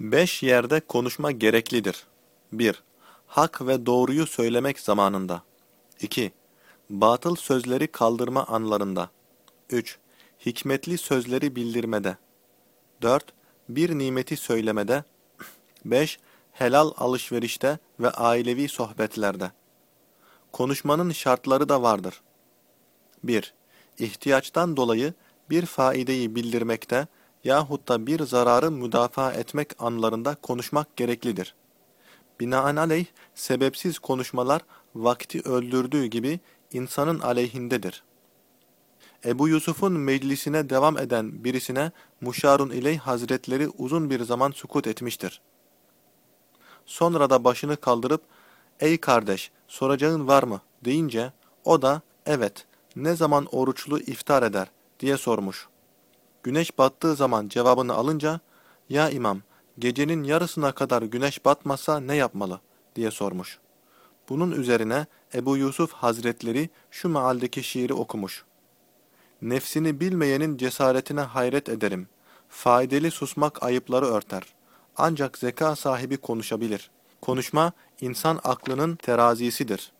Beş yerde konuşma gereklidir. 1. Hak ve doğruyu söylemek zamanında. 2. Batıl sözleri kaldırma anlarında. 3. Hikmetli sözleri bildirmede. 4. Bir nimeti söylemede. 5. Helal alışverişte ve ailevi sohbetlerde. Konuşmanın şartları da vardır. 1. İhtiyaçtan dolayı bir faideyi bildirmekte yahut da bir zararı müdafaa etmek anlarında konuşmak gereklidir. Binaenaleyh sebepsiz konuşmalar vakti öldürdüğü gibi insanın aleyhindedir. Ebu Yusuf'un meclisine devam eden birisine Muşarun İley Hazretleri uzun bir zaman sukut etmiştir. Sonra da başını kaldırıp, ''Ey kardeş, soracağın var mı?'' deyince, o da, ''Evet, ne zaman oruçlu iftar eder?'' diye sormuş. Güneş battığı zaman cevabını alınca, ''Ya imam, gecenin yarısına kadar güneş batmasa ne yapmalı?'' diye sormuş. Bunun üzerine Ebu Yusuf Hazretleri şu mealdeki şiiri okumuş. Nefsini bilmeyenin cesaretine hayret ederim. Faydalı susmak ayıpları örter. Ancak zeka sahibi konuşabilir. Konuşma, insan aklının terazisidir.